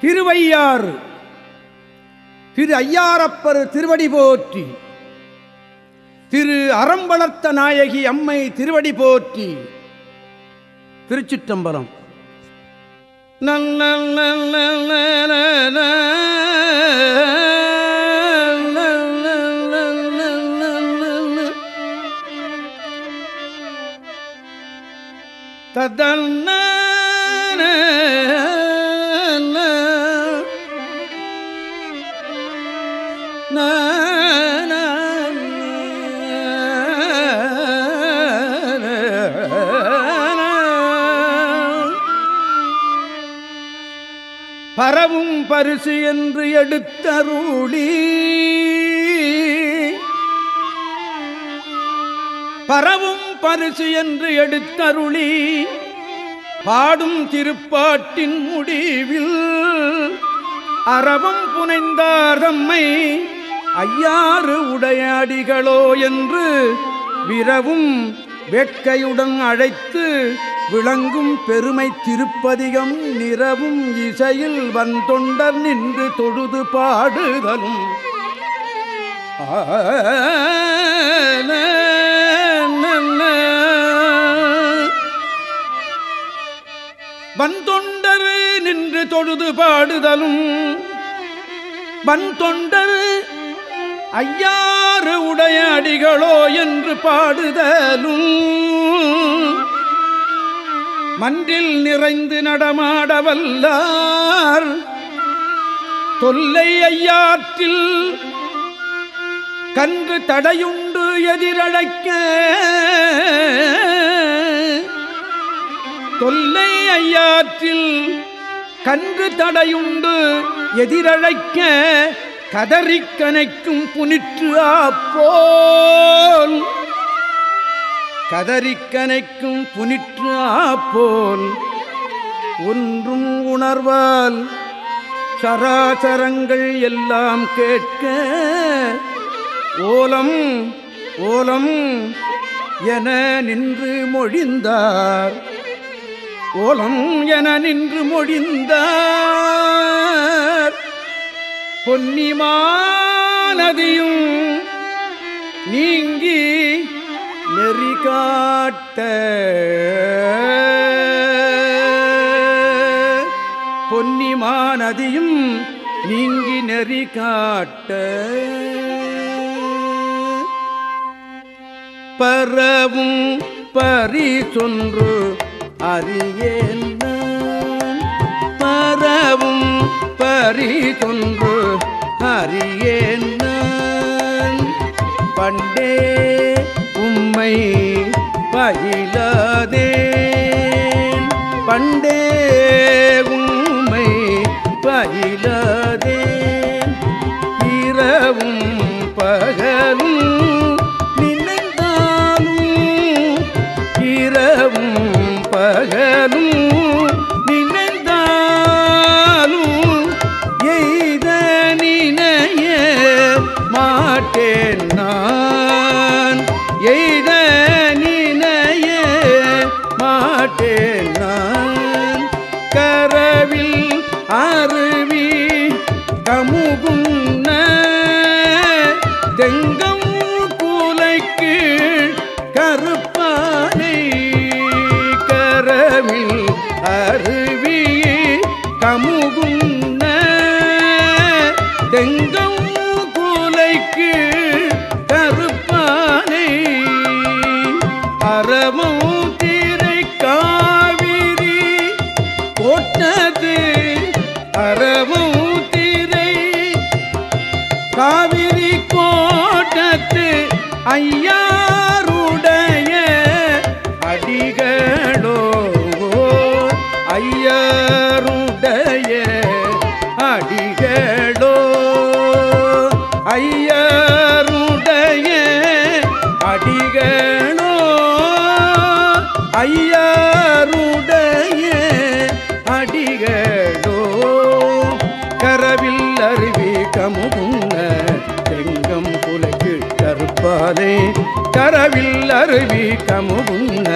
திருவையாறு. திரு ஐயாரப்பர் திருவடி போற்றி. திரு அறம் வளர்த்த நாயகி அம்மை திருவடி போற்றி. திருச்சிற்றம்பலம். நல்ல நல்ல பரவும் பரிசு என்று எடுத்தருளி. பரவும் பரிசு என்று எடுத்தருளி. பாடும் திருப்பாட்டின் முடிவில் அறவும் புனைந்தார் தம்மை ஐயாறு உடையாடிகளோ என்று விரவும் வேட்கையுடன் அழைத்து விளங்கும் பெருமை திருப்பதிகம் நிறவும் இசையில் வந்தொண்டர் நின்று தொழுது பாடுதலும். வந்தொண்டர் நின்று தொழுது பாடுதலும். வந்தொண்டர் ஐயாறு உடைய அடிகளோ என்று பாடுதலும். மன்றில் நிறைந்து நடமாடவல்லார் தொல்லை ஐயாற்றில் கன்று தடையுண்டு எதிரழைக்க. தொல்லை ஐயாற்றில் கன்று தடையுண்டு எதிரழைக்க. கதறிக்கனைக்கும் புனிற்று ஆப்போல். கதறிக்கனைக்கும் புனிற்று ஆப்போல். ஒன்றும் உணர்வால் சராசரங்கள் எல்லாம் கேட்க ஓலம் ஓலம் என நின்று மொழிந்தார். ஓலம் என நின்று மொழிந்தார். பொன்னிமானதியும் நீங்கி நெறி காட்ட பொன்னிமானதியும் நீங்கி நெறி காட்ட பரவும் பரிசொன்று அறியேன் நான். பரவும் பரிசொன்று அறியேன் பண்டே உம்மை பயிலாதே. கமுகுன்ன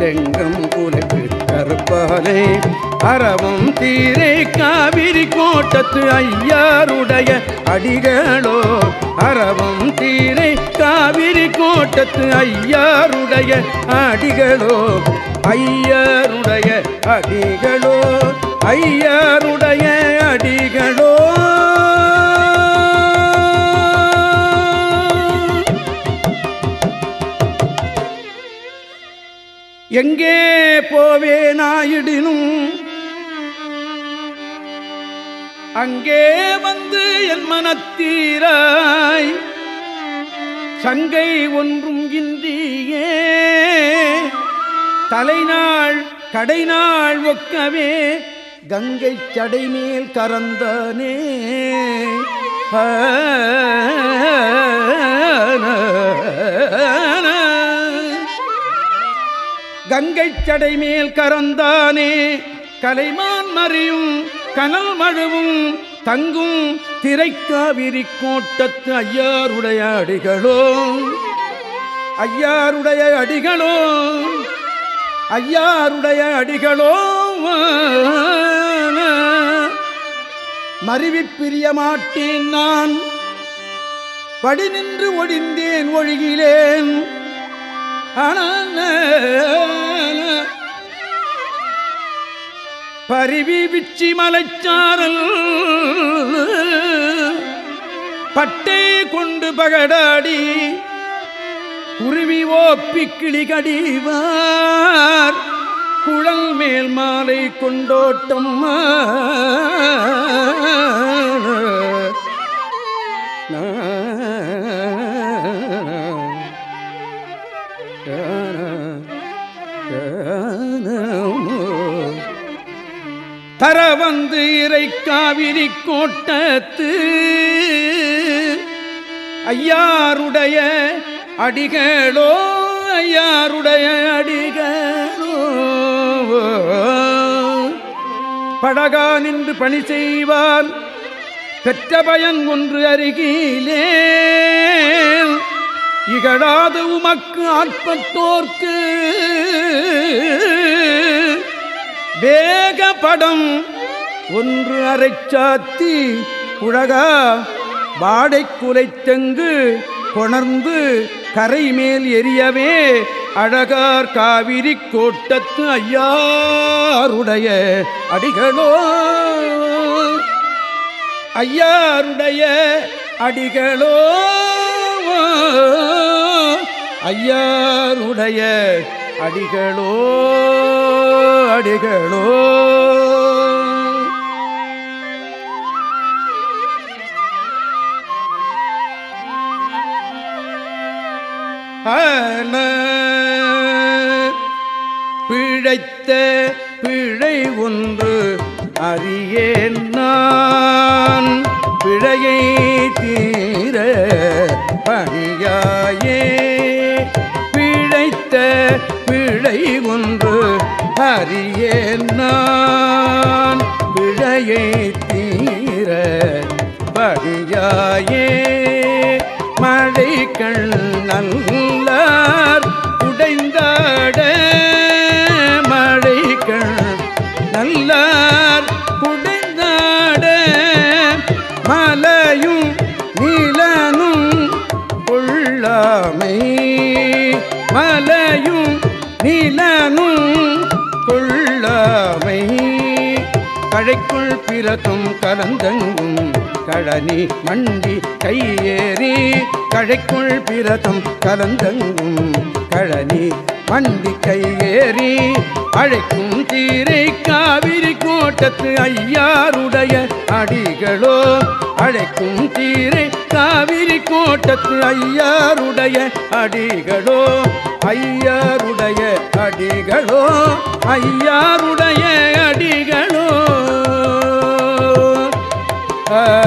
தெங்கம் புலக்கு கருப்பாலே கருப்பாலை. அறவும் தீரே காவிரி கோட்டத்து ஐயாருடைய அடிகளோ. அறவும் தீரை காவிரி கோட்டத்து ஐயாருடைய அடிகளோ. ஐயாருடைய அடிகளோ ஐயாருடைய அடிகளோ. எங்கே போவேனாயிடினும் அங்கே வந்து என் மனத்தீராய் சங்கை ஒன்றும் இன்றியே. தலைநாள் கடைநாள் ஒக்கவே கங்கை சடைமேல் மேல் ஆ கங்கை சடை மேல் கலைமான் மறியும் கனல் மழுவும் தங்கும் திரைக்காவிரி கோட்டத்து ஐயாருடைய அடிகளோ. ஐயாருடைய அடிகளோ ஐயாருடைய அடிகளோ. மருவி பிரிய மாட்டேன் நான். படி நின்று ஒழிந்தேன் ஒழுகிலேன் பரிவி விச்சி மலைச்சாரல் பட்டை கொண்டு பகடாடி குருவி ஓப்பி கிளிகடிவார் குழல் மேல் மாலை கொண்டோட்டம் மதுரை காவிரி கோட்டத்து ஐயாருடைய அடிகளோ ஐயாருடைய அடிகளோ. படகா நின்று பணி செய்வார் பெற்ற பயன் ஒன்று அருகிலே. இகழாது உமக்கு ஆற்பட்டோர்க்கு வேகப்படம் படம் ஒன்று அரைச்சாத்தி உலகா வாடை குலைத்தெங்கு கொணர்ந்து கரை மேல் எரியவே அழகார் காவிரி கோட்டத்து ஐயாருடைய அடிகளோ? ஐயாருடைய அடிகளோ? ஐயாருடைய அடிகளோ? அடிகளோ? அறியேன் நான். பிழையை தீர பணியாயே. பிழைத்த பிழை ஒன்று அறியேன் நான். பிழையை தீர பணியாயே. மழை கண் கழைக்குள் பிறக்கும் கலந்தங்கும் கழனி மண்டி கையேறி கழைக்குள் பிறக்கும் கலந்தங்கும் கழனி மண்டி கையேறி அழைக்கும் தீரை காவிரி கோட்டத்து ஐயாருடைய அடிகளோ அழைக்கும் தீரை காவிரி கோட்டத்து ஐயாருடைய அடிகளோ ஐயாருடைய அடிகளோ ஐயாருடைய அடிகளோ தத்தன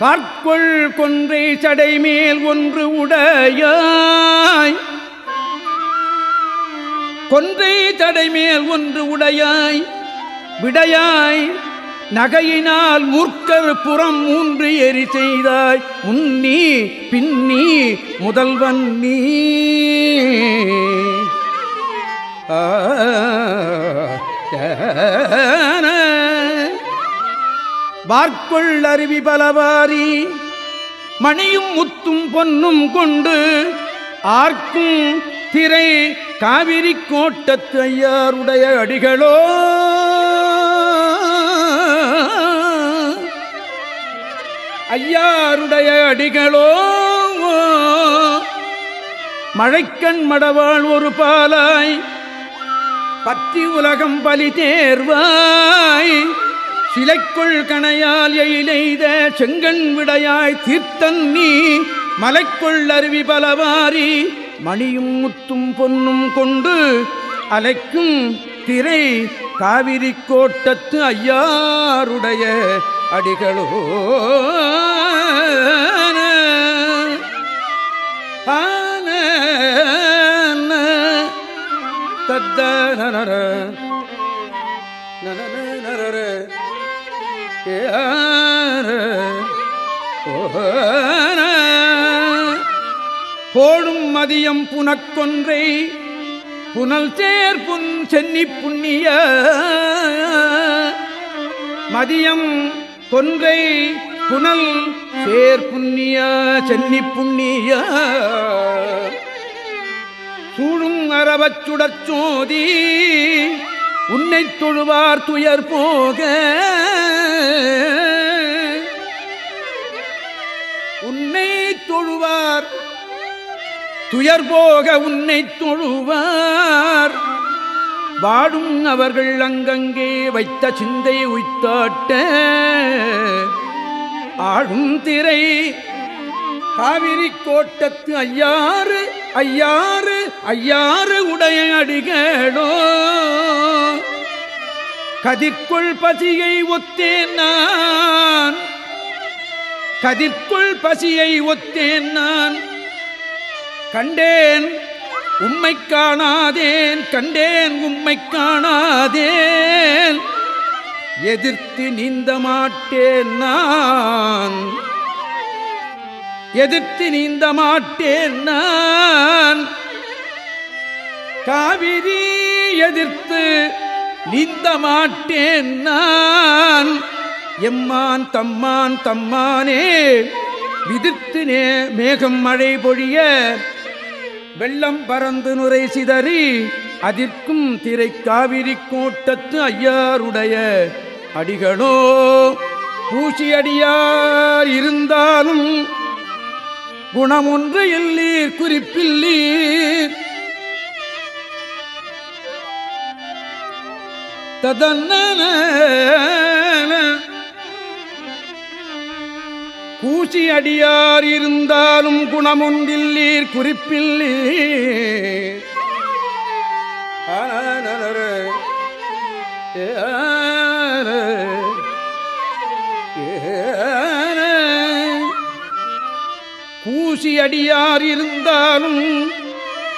கார்கொள் கொன்றை சடை மேல் ஒன்று உடையாய். கொன்றை தடைமேல் ஒன்று உடையாய். விடையாய். நகையினால் மூர்க்கர் புறம் மூன்று எரி செய்தாய். உன்னி பின்னி முதல்வன் நீ வார்க்கொள் அருவி பலவாரி மணியும் முத்தும் பொன்னும் கொண்டு ஆர்க்கும் திரை காவிரி கோட்டத்து ஐயாருடைய அடிகளோ ஐயாருடைய அடிகளோ மழைக்கண் மடவாள் ஒரு பாலாய் பத்தி உலகம் பலி தேர்வாய். சிலைக்குள் கணையால் எயிலெய்த செங்கன் விடையாய் தீர்த்தன் நீ மலைக்குள் அருவி பலவாரி மணியும் முத்தும் பொன்னும் கொண்டு அலைக்கும் திரை காவிரி கோட்டத்து ஐயாருடைய அடிகளோ ஆன தத்த நர நர போடும் மதியம் புனக்கொன்றை புனல் சேர் புன் சென்னி புண்ணிய. மதியம் கொன்றை புனல் சேர் புண்ணிய சென்னி புண்ணிய. சூழும் அறவச்சுடச்சோதி உன்னை தொழுவார் துயர் போக. உன்னை தொழுவார் துயர் போக உன்னை தொழுவார். வாடும் அவர்கள் அங்கங்கே வைத்த சிந்தை உய்த்தாட்ட ஆடும் திரை காவிரி கோட்டத்து ஐயாறு ஐயாறு ஐயாறு உடைய அடிகளோ. கதிர்க்குள் பசியை ஒத்தேன் நான் கதிர்க்குள் பசியை ஒத்தேன் நான். கண்டேன் உம்மை காணாதேன் கண்டேன் உம்மை காணாதேன். எதிர்த்து நீந்த மாட்டேன் நான். எதிர்த்து நீந்த மாட்டேன் நான். காவிரி எதிர்த்து நீந்த மாட்டேன் நான். எம்மான் தம்மான் தம்மானே விதிர்த்து நே மேகம் மழை பொழிய வெள்ளம் பறந்து நுரை சிதறி அதிர்க்கும் திரை காவிரி கோட்டத்து ஐயாருடைய அடிகளோ பூசியடியார் இருந்தாலும் குணமொன்று இல்லீர் குறிப்பில்லீர். ததன்ன கூசி அடியார் இருந்தாலும் குணமுண்டில்லீர் குறிப்பில்லீர். கூசி அடியார் இருந்தாலும்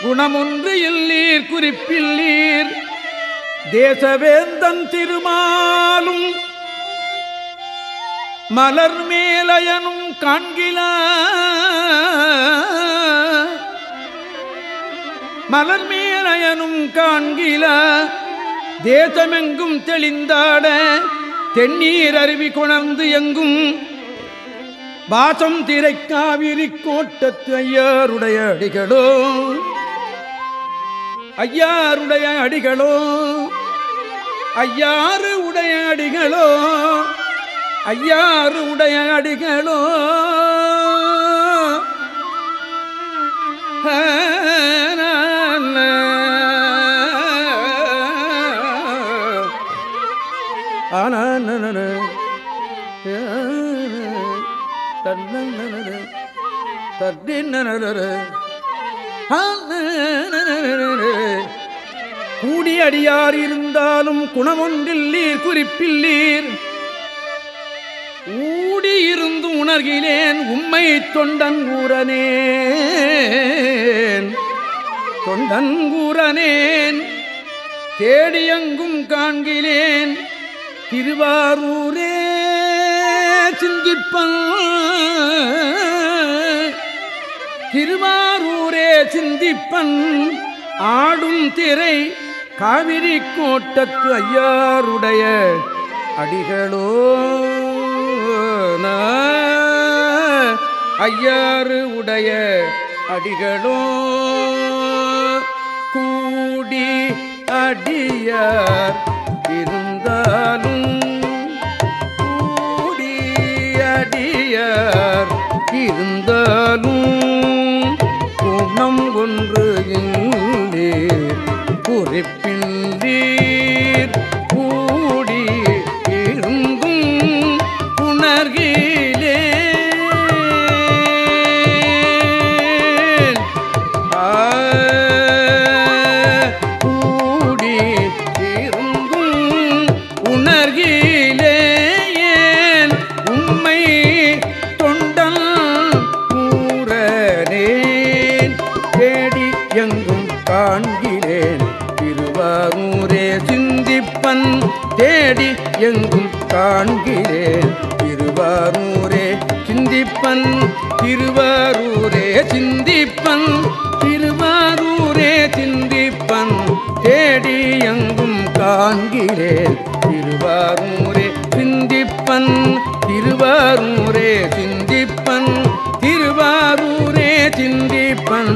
குணமொன்று இல்லீர் குறிப்பில்லீர். தேசவேந்தன் திருமாலும் மலர் மேலயனும் காண்கில. மலர் மேலயனும் காண்கில. தேசமெங்கும் தெளிந்தாட தென்னீர் அருவி கொணர்ந்து எங்கும். வாசம் திரை காவிரி கோட்டத்து ஐயாருடைய அடிகளோ. ஐயாருடைய அடிகளோ. ஐயாறு உடைய அடிகளோ. ஐயாறு உடைய அடிகளோ கூடியடியார் தன்னர தத்தின்னர கூடி அடியார் இருந்தாலும் குணமொன்றில்லீர் குறிப்பில்லீர் ஊடி இருந்து உணர்கிலேன் உம்மை தொண்டன் கூறனேன். தொண்டன் கூறனேன் தேடியங்கும் காண்கிலேன் திருவாரூரே சிந்திப்பன். திருவாரூரே சிந்திப்பன். ஆடும் திரை காவிரி கோட்டத்து ஐயாருடைய அடிகளோ. ஐயாறு உடைய அடிகளோ கூடி அடியார் இருந்தாலும் கூடி அடியார் இருந்தாலும் குணம் ஒன்று இல்லே குறிப்பின்றீர். சிந்திப்பன் திருவாரூரே சிந்திப்பன் தேடி எங்கும் காண்கிறேன் திருவாரூரே சிந்திப்பன் திருவாரூரே சிந்திப்பன் திருவாரூரே சிந்திப்பன்.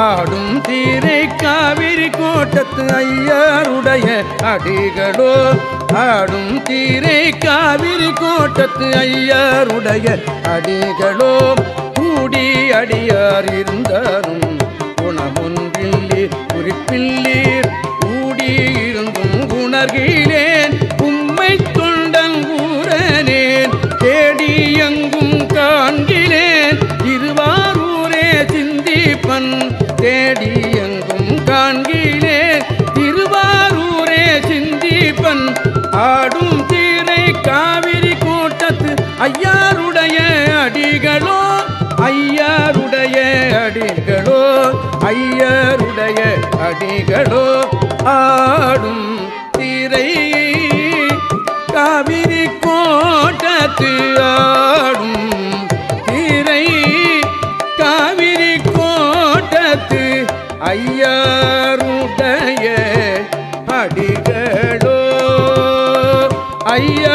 ஆடும் தீரை காவிரி கோட்டத்து ஐயாருடைய அடிகளோ ஆடும் தீரை காவிரி கோட்டத்து ஐயாருடைய அடிகளோ குடி அடியார் இருந்தாலும் குணமுன்பில்லி குறிப்பில்லீர் ஐயருடைய அடிகளோ ஆடும் திரை காவிரி கோட்டத்து ஆடும் திரை காவிரி கோட்டத்து ஐயருடைய அடிகளோ ஐயாருடைய